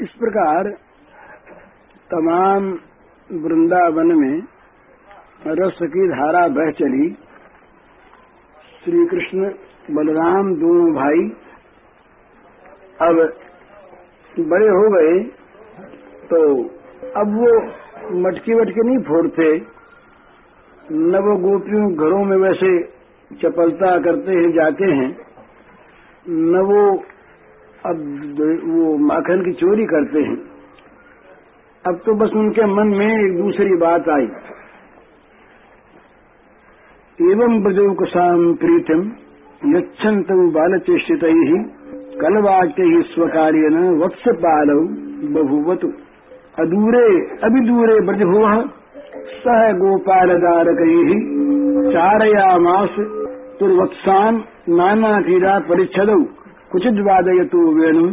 इस प्रकार तमाम वृंदावन में रस की धारा बह चली। श्री कृष्ण बलराम दोनों भाई अब बड़े हो गए तो अब वो मटकी वटकी नहीं फोड़ते। न वो गोपियों घरों में वैसे चपलता करते हैं, जाते हैं। न वो अब वो माखन की चोरी करते हैं। अब तो बस उनके मन में एक दूसरी बात आई। एवं ब्रजोकसाम प्रीतम यछत बालचेषित ही कलवाक्य ही स्वकार्य न वत्स पाल बहुवत अदूरे, अभिदूरे ब्रजभुव, सह गोपाल गोपालदारक चारयामास तुर्वत्सान नाना क्रीड़ा परिच्छद। क्वचिद वादयतो वेणु।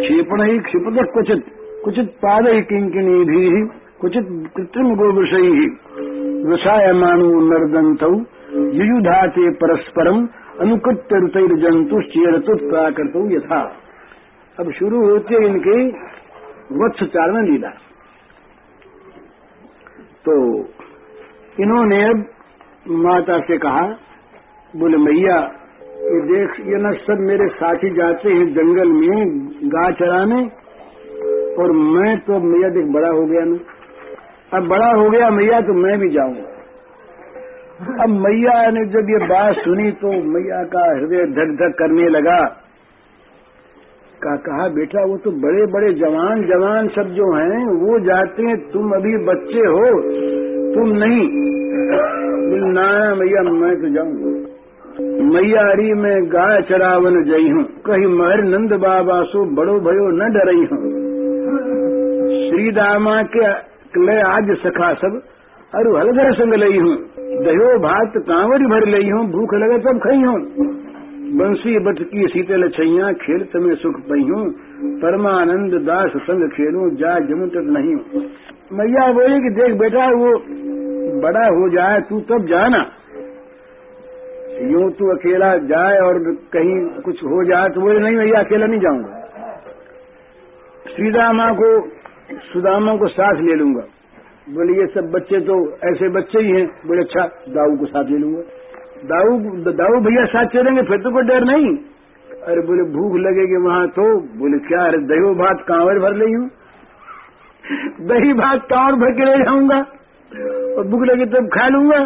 क्षेपण ही क्षिपत क्वचित। क्वचित पाद किंकिणी भी, क्वचित कृत्रिम गोवृषै वृषायमानो नर्दंत युयुधाते परस्परम अनुकृत्य ऋतुश्चेरतुत्प्राकृत यथा। अब शुरू होते इनके वत्स चारण लीला। तो इन्होंने अब माता से कहा, बोले, मैया ये देख, ये न सब मेरे साथी जाते हैं जंगल में गा चराने, और मैं तो मैया देख बड़ा हो गया ना। अब बड़ा हो गया मैया तो मैं भी जाऊँगा अब मैया ने जब ये बात सुनी तो मैया का हृदय धक धक करने लगा। का कहा, बेटा, वो तो बड़े बड़े जवान जवान सब जो हैं, वो जाते हैं, तुम अभी बच्चे हो, तुम नहीं। ना मैया, मैं तो जाऊँगा। मैयारी में गाय चरावन जई हूँ। कही महर नंद बाबा सो बड़ो भयो न डरई हूँ। श्री दामा के ले आज सखा सब अरु हलगर संग लई हूँ। दहो भात कांवरी भर लई हूँ, भूख लगे तब खई हूँ। बंसी बट की शीतल छैया खेल तमें सुख पई हूँ। परमानंद दास संग खेलू, जा जमुट नहीं मैया बोली कि देख बेटा, वो बड़ा हो जाए, तू तब जाना। यूँ तू अकेला जाए और कहीं कुछ हो जाए तो बोले, नहीं भैया, अकेला नहीं जाऊँगा। श्रीदामा को सुदामा को साथ ले लूँगा। बोले, ये सब बच्चे तो ऐसे बच्चे ही हैं। बोले अच्छा दाऊ को साथ ले लूँगा। दाऊ दाऊ भैया साथ चलेंगे, फिर तो कोई डर नहीं। अरे बोले, भूख लगेगी वहाँ तो। बोले, क्या, अरे दही भात कांवर भर ली हूँ दही, भात, कांवर भर के ले जाऊँगा और भूख लगे तब खा लूँगा।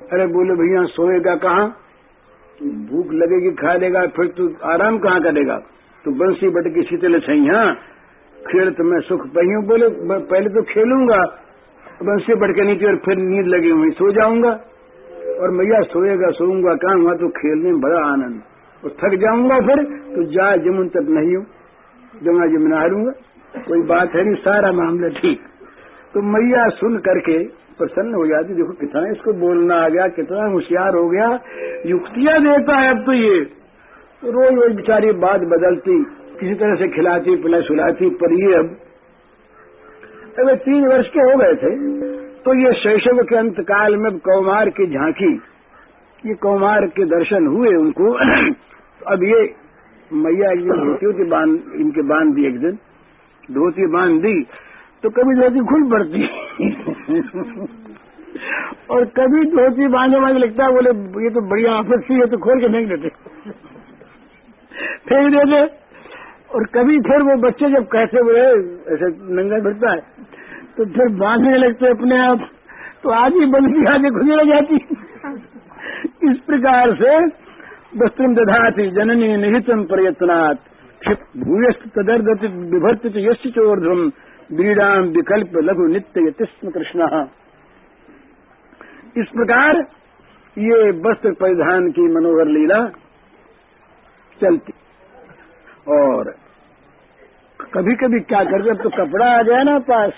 अरे बोले भैया, सोएगा कहाँ? भूख लगेगी, खा लेगा, फिर तू आराम कहाँ करेगा? तू बंसी बट की शीतल छैया खेल तो मैं सुख पही बोले पहले तो खेलूँगा। बंसी बट के नीचे और फिर नींद लगी हुई, सो जाऊँगा। और मैया, सोएगा, सोऊँगा कहाँ? हुआ तो खेलने में बड़ा आनंद। और थक जाऊँगा फिर तो जा जमुन तक नहीं हूँ। जमुना जमुना हारूँगा कोई बात है नहीं, सारा मामला ठीक। तो मैया सुन करके प्रसन्न हो जाती देखो कितना इसको बोलना आ गया, कितना होशियार हो गया। युक्तियाँ देता है अब तो ये। रोज रोज बेचारी बात बदलती, किसी तरह से खिलाती पिला सुलाती, पर ये अब अब तीन वर्ष के हो गए थे। तो ये शैशव के अंतकाल में कौमार की झांकी, ये कौमार के दर्शन हुए उनको। तो अब ये मैया एक दिन धोती होती बाँध, इनके बाँध दी एक दिन। धोती बाँध दी। तो कभी धोती खुल पड़ती। और कभी धोती बांधे वाले लगता है, बोले, ये तो बढ़िया आफत सी है तो खोल के फेंक देते फेंक देते और कभी फिर वो बच्चे जब कहते हुए ऐसे नंगा भिड़ता है। तो फिर बांधने लगते अपने आप। तो आज ही बंदी आगे खुली लग जाती। इस प्रकार से वस्त्रम दधाती, जननी निहितम प्रयत्नात्। भूयस्त तदर्गति विभर्तित यश चोर्धम बीड़ाम विकल्प लघु नित्य यतिस्म कृष्ण। इस प्रकार ये वस्त्र परिधान की मनोहर लीला चलती। और कभी कभी क्या करते अब तो कपड़ा आ जाए ना पास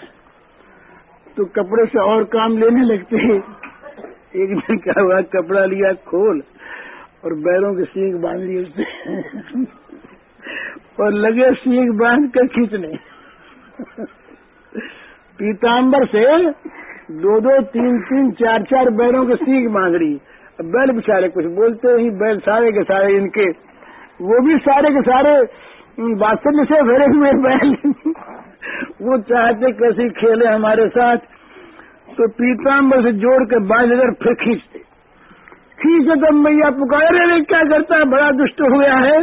तो कपड़े से और काम लेने लगते हैं। एक दिन क्या हुआ, कपड़ा लिया, खोल, और बैरों के सींग बाँध लिए उससे और लगे सींग बाँध कर खींचने। पीताम्बर से दो दो, तीन तीन, चार चार बैलों के सीख मांग रही। बैल बेचारे कुछ बोलते ही बैल सारे के सारे इनके। वो भी सारे के सारे बात्सल्य से भरे हुए बैल वो चाहते कैसे खेले हमारे साथ। तो पीताम्बर से जोड़ के बाँध अगर फिर खींचते। खींचे तो मैया पुकारे रे क्या करता है? बड़ा दुष्ट हुआ है।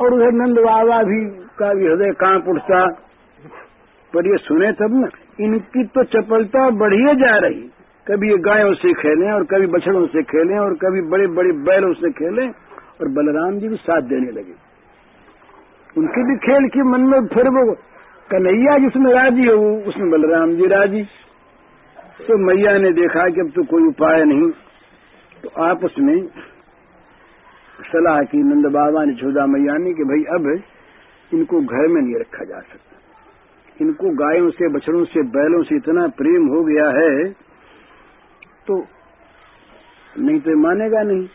और उधर नंद बाबा भी का भी हृदय काँप उठता। पर ये सुने तब न, इनकी तो चपलता बढ़िए जा रही। कभी ये गायों से खेलें और कभी बछड़ों से खेलें और कभी बड़े बड़े बैलों से खेलें और बलराम जी भी साथ देने लगे। उनके भी खेल के मन में फिर वो कन्हैया जिसमें राज़ी हो, उसमें बलराम जी राज़ी। तो मैया ने देखा कि अब तो कोई उपाय नहीं। तो आपस में सलाह की, नंद बाबा ने छोदा मैया ने कि भाई अब इनको घर में नहीं रखा जा सकता। इनको गायों से, बछड़ों से, बैलों से इतना प्रेम हो गया है तो नहीं तो मानेगा नहीं।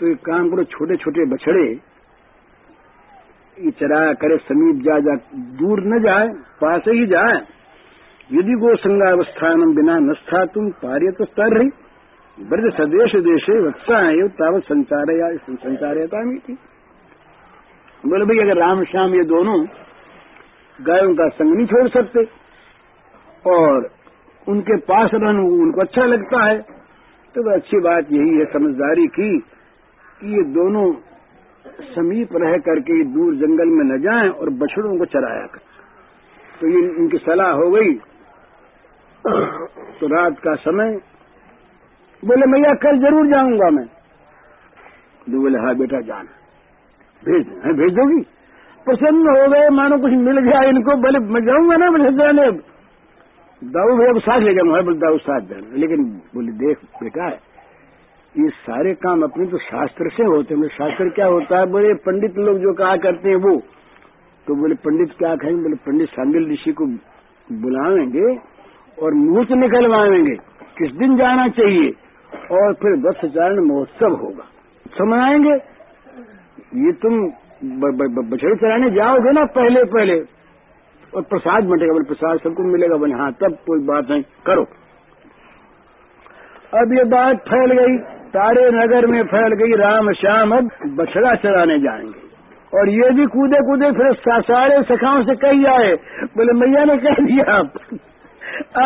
तो एक काम करो छोटे छोटे बछड़े, ये चराया करे, समीप जा जा, दूर न जाए, पास ही जाए। यदि गो संगावस्थान बिना नस्था, तुम पार्यत स्तर रही। ब्रज सदेश देशे वत्सा है तावत संचार या संचारता थी बोले, भाई, अगर राम श्याम ये दोनों गायों का संग नहीं छोड़ सकते। और उनके पास रहना उनको अच्छा लगता है। तो वह अच्छी बात यही है, समझदारी की कि ये दोनों समीप रह करके दूर जंगल में न जाएँ और बछड़ों को चराया कर। तो ये इनकी सलाह हो गई। तो रात का समय बोले, मैया, कल ज़रूर जाऊँगा मैं। तो बोले हाँ बेटा, जाना। भेज भेज दोगी? प्रसन्न हो गए, मानो कुछ मिल गया इनको, बोले, मैं जाऊँगा ना बोले जाने दाऊ भैया साथ ले जाऊँगा बोले, दाऊ साथ जाना। लेकिन बोले, देख बेटा, ये सारे काम अपने तो शास्त्र से होते हैं। शास्त्र क्या होता है? बोले, पंडित लोग जो कहा करते हैं वो। तो बोले, पंडित क्या कहेंगे? बोले, पंडित सांडिल ऋषि को बुलावेंगे और मुहूर्त निकलवाएँगे। किस दिन जाना चाहिए? और फिर दस महोत्सव होगा। समय आएँगे ये तुम बछड़े चराने जाओगे ना पहले पहले। और प्रसाद बटेगा, बोले, प्रसाद सबको मिलेगा। बोले हाँ तब कोई बात नहीं, करो। अब ये बात फैल गई। सारे नगर में फैल गई। राम श्याम अब बछड़ा चराने जाएँगे। और ये भी कूदे कूदे फिर सारे सखाओं से कही आए। बोले, मैया ने कह दिया।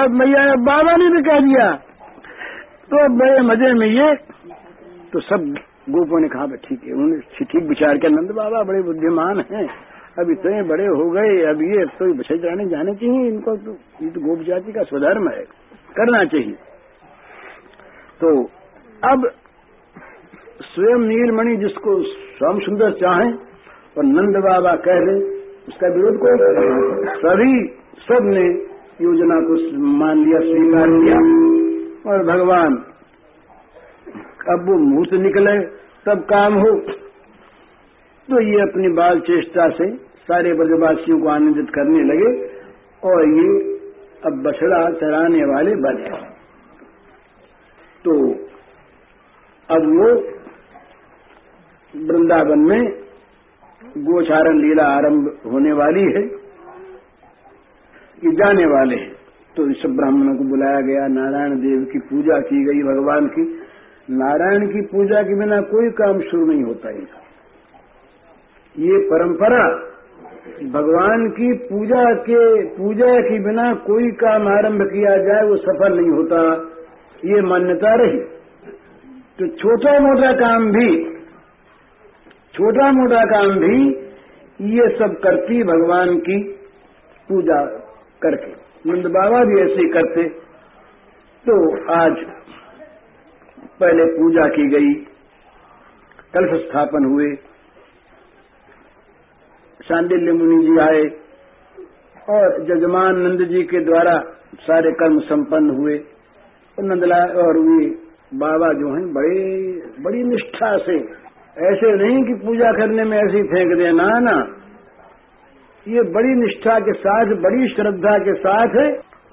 अब मैया ने बाबा ने भी कह दिया। तो बड़े मज़े में ये तो सब गोपों ने कहा ठीक है, उन्होंने ठीक विचार किया, नंद बाबा बड़े बुद्धिमान हैं, अब इतने बड़े हो गए, अब ये तो बछे जाने जाने चाहिए इनको तो ये तो गोप जाति का स्वधर्म है, करना चाहिए। तो अब स्वयं नीलमणि जिसको श्याम सुंदर चाहे और नंद बाबा कह रहे उसका विरोध कोई सभी सबने योजना को मान लिया, स्वीकार किया और भगवान अब वो मुँह से निकले, तब काम हो। तो ये अपनी बाल चेष्टा से सारे ब्रजवासियों को आनंदित करने लगे और ये अब बछड़ा चराने वाले बने तो अब वो वृंदावन में गोचारण लीला आरंभ होने वाली है। ये जाने वाले हैं। तो सब ब्राह्मणों को बुलाया गया, नारायण देव की पूजा की गई, भगवान की। नारायण की पूजा के बिना कोई काम शुरू नहीं होता इनका ये परंपरा भगवान की पूजा के पूजा के बिना कोई काम आरंभ किया जाए, वो सफल नहीं होता। ये मान्यता रही। तो छोटा मोटा काम भी, छोटा मोटा काम भी ये सब करती भगवान की पूजा करके। नंद बाबा भी ऐसे ही करते। तो आज पहले पूजा की गई, कलश स्थापन हुए। शांडिल्य मुनि जी आए और जजमान नंद जी के द्वारा सारे कर्म संपन्न हुए। और नंदलाल और वे बाबा जो हैं, बड़े, बड़ी निष्ठा से, ऐसे नहीं कि पूजा करने में ऐसे ही फेंक देना ना ना। ये बड़ी निष्ठा के साथ, बड़ी श्रद्धा के साथ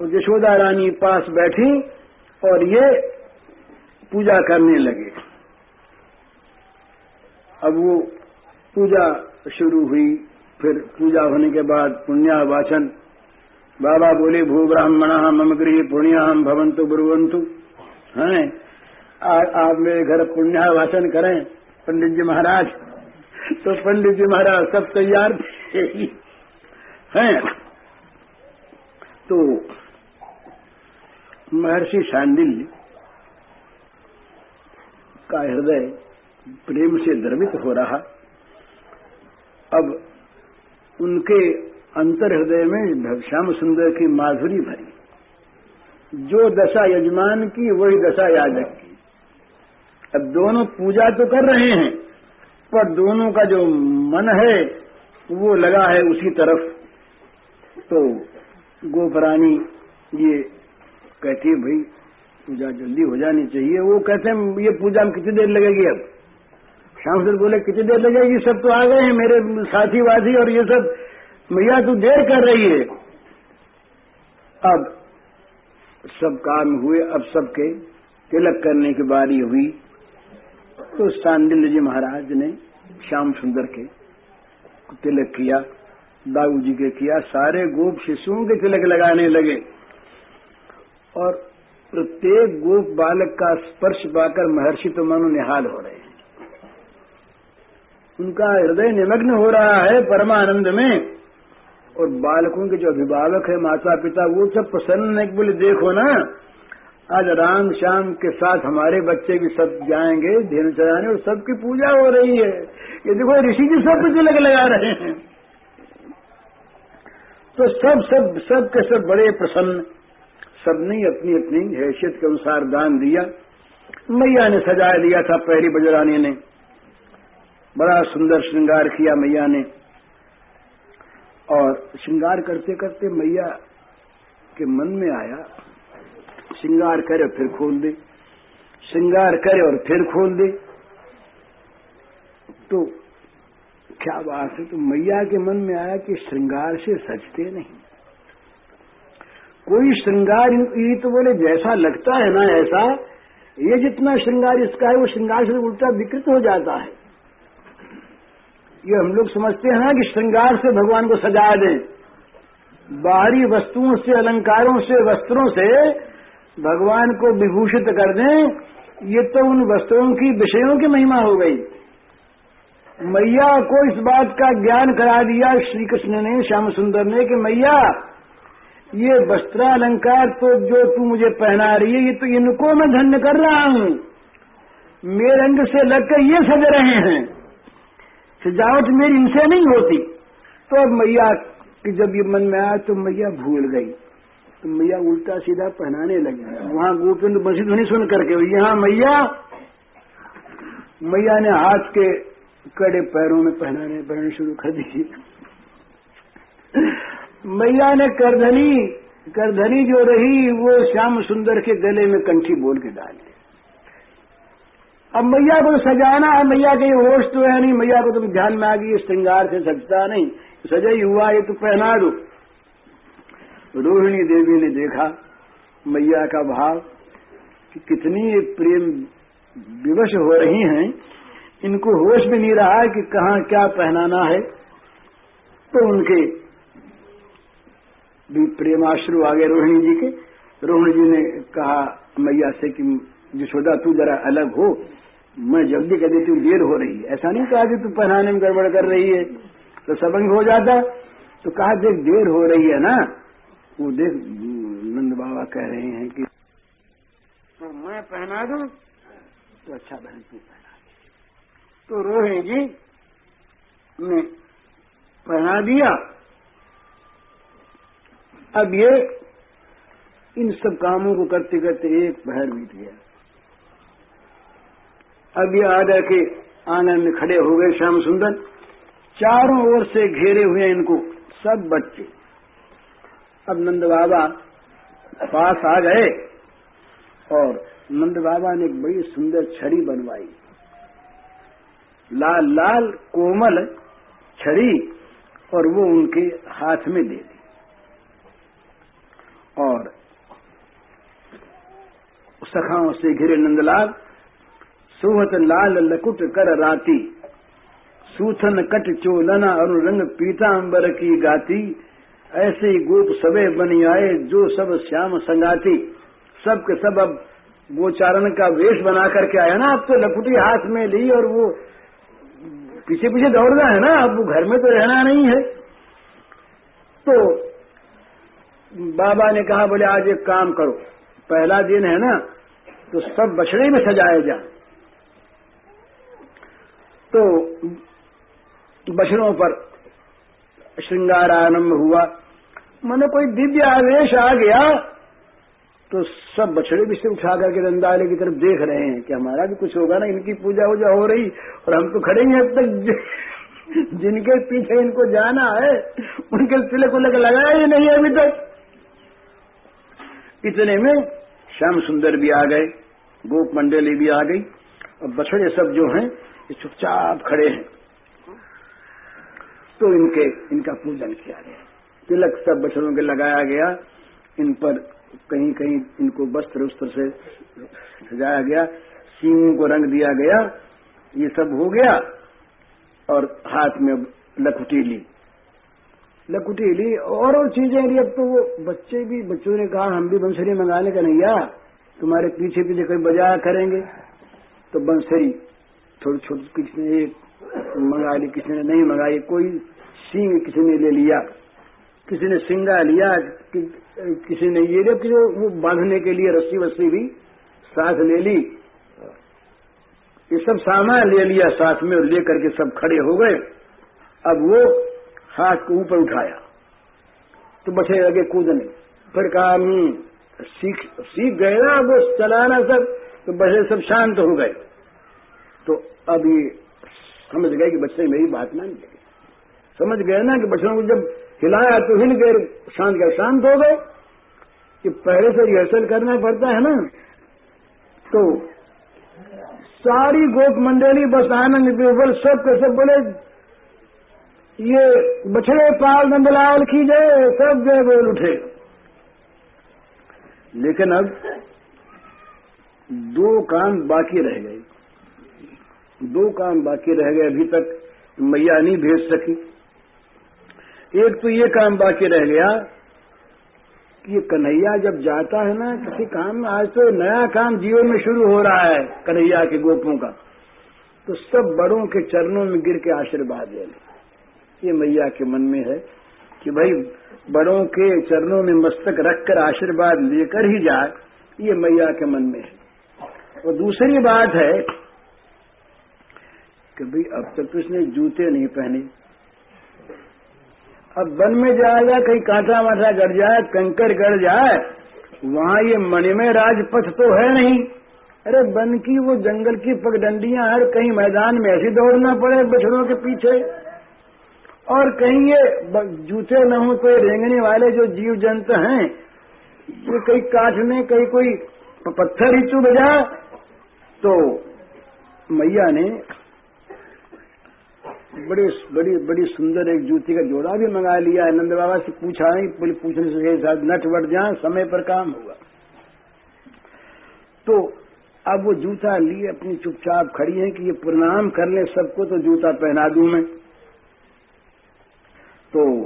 और यशोदा रानी पास बैठी और ये पूजा करने लगे। अब वो पूजा शुरू हुई, फिर पूजा होने के बाद पुण्यावाचन। बाबा बोले, भू ब्राह्मण, मम गृह पुण्याम भवंतु ब्रुवंतु हैं? आप मेरे घर पुण्यावाचन करें, पंडित जी महाराज। तो पंडित जी महाराज सब तैयार थे। हैं? तो महर्षि शांडिल्य का हृदय प्रेम से द्रवित हो रहा। अब उनके अंतर हृदय में श्याम सुंदर की माधुरी भरी। जो दशा यजमान की, वही दशा याजक की। अब दोनों पूजा तो कर रहे हैं, पर दोनों का जो मन है, वो लगा है उसी तरफ़। तो गोपरानी ये कहती है, भाई पूजा जल्दी हो जानी चाहिए। वो कहते हैं, ये पूजा में कितनी देर लगेगी अब? श्याम सर बोले, कितनी देर लगेगी? सब तो आ गए हैं मेरे साथी वाथी और ये सब। मैया, तू देर कर रही है। अब सब काम हुए, अब सबके तिलक करने की बारी हुई। तो सांडिल्य जी महाराज ने श्याम सुंदर के तिलक किया दाऊ जी के किया, सारे गोप शिशुओं के तिलक लगाने लगे। और प्रत्येक गोप बालक का स्पर्श पाकर महर्षि तो मनो निहाल हो रहे हैं। उनका हृदय निमग्न हो रहा है परमानंद में। और बालकों के जो अभिभावक है माता पिता वो सब प्रसन्न है बोले, देखो ना, आज राम श्याम के साथ हमारे बच्चे भी सब जाएँगे धेनु चढ़ाने और सबकी पूजा हो रही है। ये देखो, ऋषि जी सब तिलक लगा रहे हैं। तो सब सब सब के सब बड़े प्रसन्न सबने अपनी अपनी हैसियत के अनुसार दान दिया। मैया ने सजा दिया था पहली बजरानी ने। बड़ा सुंदर श्रृंगार किया मैया ने। और श्रृंगार करते करते मैया के मन में आया, श्रृंगार करे और फिर खोल दे। श्रृंगार करे और फिर खोल दे। तो क्या बात है? तो मैया के मन में आया कि श्रृंगार से सजते नहीं। कोई श्रृंगार तो बोले, जैसा लगता है ना ऐसा, ये जितना श्रृंगार इसका है, वो श्रृंगार से उल्टा विकृत हो जाता है। ये हम लोग समझते हैं ना कि श्रृंगार से भगवान को सजा दें। बाहरी वस्तुओं से, अलंकारों से, वस्त्रों से भगवान को विभूषित कर दें, ये तो उन वस्त्रों की विषयों की महिमा हो गई। मैया को इस बात का ज्ञान करा दिया श्री कृष्ण ने, श्याम सुंदर ने, कि मैया ये वस्त्रालंकार तो जो तू मुझे पहना रही है, ये तो इनको मैं धन्य कर रहा हूँ। मेरे अंग से लगकर ये सज रहे हैं। सजावट मेरी इनसे नहीं होती। तो अब मैया जब ये मन में आया तो मैया भूल गई। तो मैया उल्टा सीधा पहनाने लगी। वहाँ गोपिंद बसी ध्वनि सुन करके यहाँ मैया। मैया ने हाथ के कड़े पैरों में पहनाने, पहनने शुरू कर दी। मैया ने करधनी करधनी जो रही, वो श्याम सुंदर के गले में कंठी बोल के डाली अब मैया को सजाना है, मैया के होश तो है नहीं, मैया को तुम ध्यान में आ गई श्रृंगार से सजता नहीं। सजा ही हुआ, ये तो पहना दो। रोहिणी देवी ने देखा, मैया का भाव, कि कितनी प्रेम विवश हो रही हैं। इनको होश भी नहीं रहा कि कहाँ क्या पहनाना है। तो उनके भी प्रेमाश्रु आ गए रोहिणी जी के। रोहिणी जी ने कहा मैया से कि यशोदा तू जरा अलग हो मैं जल्दी कह देती हूँ देर हो रही है। ऐसा नहीं कहा कि तू पहनाने में गड़बड़ कर रही है तो सबंग हो जाता। तो कहा देख देर हो रही है ना? वो देख नंद बाबा कह रहे हैं कि तो मैं पहना दू? तो अच्छा बहन तू पहना दे। तो रोहे जी ने पहना दिया। अब ये इन सब कामों को करते करते एक पहर बीत गया। अब ये आदर के आँगन में खड़े हो गए श्याम सुंदर। चारों ओर से घेरे हुए इनको सब बच्चे। अब नंद बाबा पास आ गए और नंद बाबा ने बड़ी सुंदर छड़ी बनवाई। लाल लाल कोमल छड़ी और वो उनके हाथ में दे दी। और सखाओं से घिरे नंदलाल, सोहत लाल लकुट कर राती, सूथन कट चोलना और रंग पीताम्बर की गाती, ऐसे गोप सबे बनी आए जो सब श्याम संगाती। सब के सब अब गोचारण का वेश बना करके आया ना, अब तो लकुटी हाथ में ली और वो पीछे पीछे दौड़ना है ना, अब वो घर में तो रहना नहीं है। तो बाबा ने कहा, बोले, आज एक काम करो। पहला दिन है ना तो सब बछड़े में सजाए जा। तो बछड़ों पर श्रृंगार आरंभ हुआ। मैंने कोई दिव्य आवेश आ गया तो सब बछड़े भी से उठा करके रंदाले की तरफ़ देख रहे हैं कि हमारा भी कुछ होगा ना, इनकी पूजा वूजा हो रही, और हम तो खड़े हैं अब तक। जिनके पीछे इनको जाना है, उनके तिलक उलक लगाया ही नहीं अभी तक। इतने में श्याम सुंदर भी आ गए, गोप मंडली भी आ गई। और बछड़े सब जो हैं, ये चुपचाप खड़े हैं। तो इनके, इनका पूजन किया गया। तिलक सब बछड़ों के लगाया गया। इन पर कहीं कहीं इनको वस्त्र उस्त्र से सजाया गया। सींगों को रंग दिया गया। ये सब हो गया। और हाथ में लखुटी ली। लखुटी ली और और चीज़ें ली अब तो वो बच्चे भी बच्चों ने कहा हम भी बंसरी मंगाने का नहीं या तुम्हारे पीछे पीछे कोई बजाया करेंगे। तो बंसरी थोड़ी छोटी किसी ने एक मंगा ली किसी ने नहीं मंगाई कोई सींग किसी ने ले लिया। किसी ने सिंगा लिया कि, किसी ने ये लिया किसी वो बांधने के लिए रस्सी वस्सी भी साथ ले ली। ये सब सामान ले लिया साथ में और लेकर के सब खड़े हो गए। अब वो हाथ को ऊपर उठाया। तो बचे लगे कूदने। फिर कहा सीख सीख गए ना वो चलाना सब? तो बचे सब शांत हो गए। तो अब ये समझ गए कि बच्चे मेरी बात मान गए। समझ गए ना कि बच्चों को जब हिलाया तो हिल गए, शांत गए, शांत हो गए। कि पहले से रिहर्सल करना पड़ता है ना। तो सारी गोप मंडली बस आनंद सब के सब बोले ये बछड़े पाल नंदलाल की जय सब जय बोल उठे। लेकिन अब दो काम बाकी रह गए। दो काम बाकी रह गए, अभी तक मैया नहीं भेज सकी। एक तो ये काम बाकी रह गया कि ये कन्हैया जब जाता है ना, किसी काम में, आज तो नया काम जीवन में शुरू हो रहा है कन्हैया के गोपों का। तो सब बड़ों के चरणों में गिर के आशीर्वाद ले ले। ये मैया के मन में है कि भाई बड़ों के चरणों में मस्तक रखकर आशीर्वाद लेकर ही जाए ये मैया के मन में है। और दूसरी बात है कि भाई अब तक तो इसने जूते नहीं पहने। अब वन में जाएगा, कहीं कांटा वाटा गड़ जाए, कंकर गड़ जाए, वहाँ ये मणिमय राजपथ तो है नहीं। अरे वन की वो जंगल की पगडंडियाँ हर कहीं मैदान में ऐसी दौड़ना पड़े बछड़ों के पीछे। और कहीं ये जूते न हो तो रेंगने वाले जो जीव जंतु हैं, ये कहीं काटने कहीं कोई पत्थर ही चुभ जाए तो मैया ने बड़ी बड़ी बड़ी सुंदर एक जूती का जोड़ा भी मंगा लिया। नंद बाबा से पूछा नहीं पूछने से साथ नट बढ़ जाए, समय पर काम होगा। तो अब वो जूता लिए, अपनी चुपचाप खड़ी है कि ये प्रणाम कर ले, सबको तो जूता पहना दू मैं। तो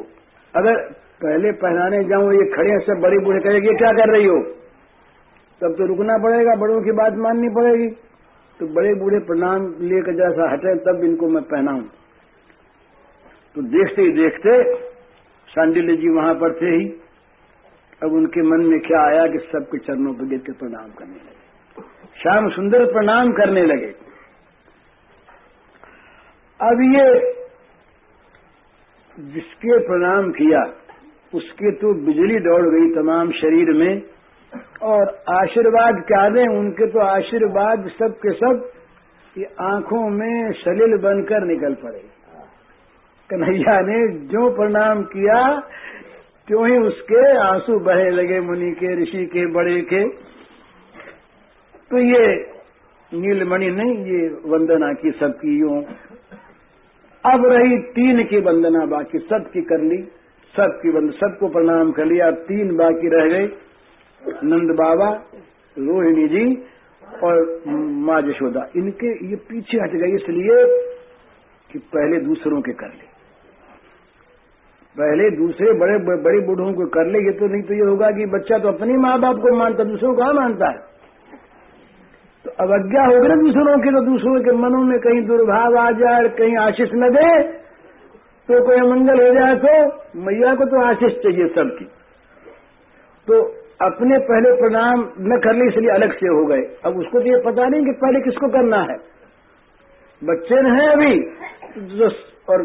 अगर पहले पहनाने जाऊँ, ये खड़े सब बड़े बूढ़े कहेंगे क्या कर रही हो? तब तो रुकना पड़ेगा, बड़ों की बात माननी पड़ेगी। तो बड़े बूढ़े प्रणाम लेकर जैसा हटे, तब इनको मैं पहनाऊं। तो देखते ही देखते सांडिल्य जी वहाँ पर थे ही। अब उनके मन में क्या आया कि सबके चरणों पर गिर के प्रणाम करने लगे। श्याम सुंदर प्रणाम करने लगे। अब ये जिसके प्रणाम किया, उसके तो बिजली दौड़ गई तमाम शरीर में, और आशीर्वाद क्या दें, उनके तो आशीर्वाद सब के सब ये आँखों में सलिल बनकर निकल पड़े। कन्हैया ने जो प्रणाम किया, त्यों ही उसके आँसू बहे लगे मुनि के, ऋषि के, बड़े के। तो ये नीलमणि नहीं, ये वंदना की सबकी यूँ अब रही तीन की वंदना बाकी सबकी कर ली सबकी वंद, सबको प्रणाम कर लिया। तीन बाकी रह गए नंद बाबा, रोहिणी जी और माँ जशोदा इनके ये पीछे हट गए इसलिए कि पहले दूसरों के कर ले। पहले दूसरे बड़े बड़े बूढ़ों को कर ले, ये तो नहीं तो ये होगा कि बच्चा तो अपने माँ बाप को मानता, दूसरों को कहा मानता है? तो अवज्ञा होगी ना दूसरों की तो दूसरों के मनों में कहीं दुर्भाव आ जाए कहीं आशीष न दे तो कोई मंगल हो जाए तो मैया को तो आशीष चाहिए सबकी। तो अपने पहले प्रणाम न कर ली इसलिए अलग से हो गए। अब उसको तो ये पता नहीं कि पहले किसको करना है। बच्चे न हैं अभी और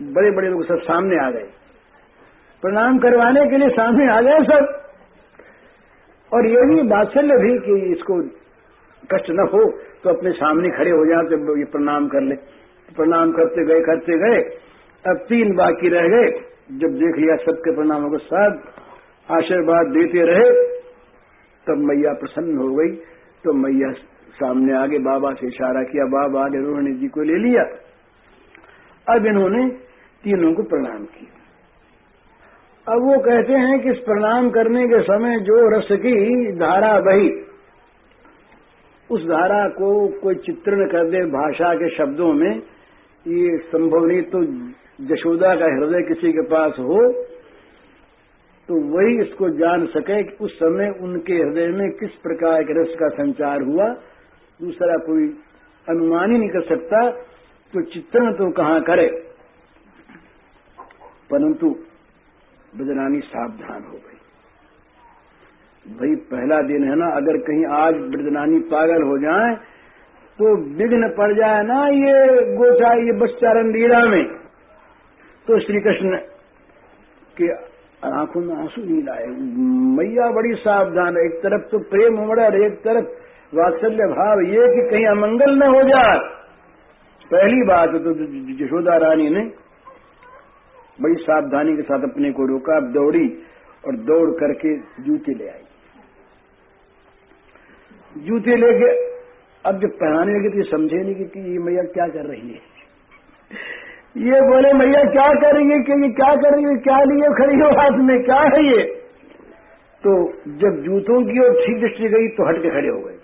बड़े बड़े लोग सब सामने आ गए। प्रणाम करवाने के लिए सामने आ गए सब। और ये भी बात्सल्य भी कि इसको कष्ट न हो तो अपने सामने खड़े हो जाए तो ये प्रणाम कर ले। प्रणाम करते गए करते गए, अब तीन बाकी रह गए। जब देख लिया सबके प्रणाम को सब आशीर्वाद देते रहे, तब मैया प्रसन्न हो गई। तो मैया सामने आगे, बाबा से इशारा किया, बाबा आगे रोहिणी जी को ले लिया। अब इन्होंने तीनों को प्रणाम किया। अब वो कहते हैं कि इस प्रणाम करने के समय जो रस की धारा बही उस धारा को कोई चित्रण कर दे भाषा के शब्दों में, ये संभव नहीं तो जशोदा का हृदय किसी के पास हो तो वही इसको जान सके कि उस समय उनके हृदय में किस प्रकार के रस का संचार हुआ। दूसरा कोई अनुमान ही नहीं कर सकता तो चित्रण तो कहाँ करे। परंतु ब्रजरानी सावधान हो गई। भाई, पहला दिन है ना, अगर कहीं आज ब्रजरानी पागल हो जाए तो विघ्न पड़ जाए ना ये गोचा, ये बच्चारण लीला में। तो श्री कृष्ण के आँखों में आँसू नहीं लाए। मैया बड़ी सावधान है, एक तरफ़ तो प्रेम उमड़ा और एक तरफ़ वात्सल्य भाव ये कि कहीं अमंगल न हो जाए। पहली बात तो यशोदा रानी ने बड़ी सावधानी के साथ अपने को रोका, दौड़ी और दौड़ करके जूते ले आई। जूते लेके, अब जब पहनाने लगे तो समझे नहीं कि ये मैया क्या कर रही है। ये बोले, मैया, क्या करेंगे? कि ये क्या कर रही है क्या लिए खड़ी हो हाथ में? क्या है ये? तो जब जूतों की ओर ठीक दृष्टि गई तो हटके खड़े हो गए।